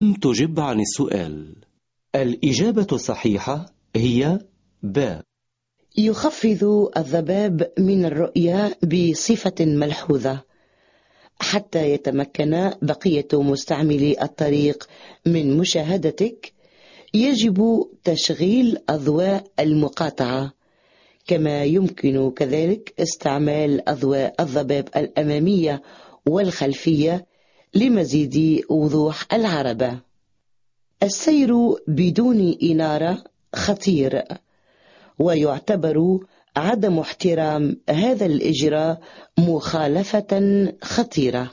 تجب عن السؤال. الإجابة الصحيحة هي ب. يخفض الذباب من الرؤية بصفة ملحوظة حتى يتمكن بقية مستعملي الطريق من مشاهدتك. يجب تشغيل أضواء المقاطعة. كما يمكن كذلك استعمال أضواء الضباب الأمامية والخلفية لمزيد وضوح العربة السير بدون إنارة خطير ويعتبر عدم احترام هذا الإجراء مخالفة خطيرة.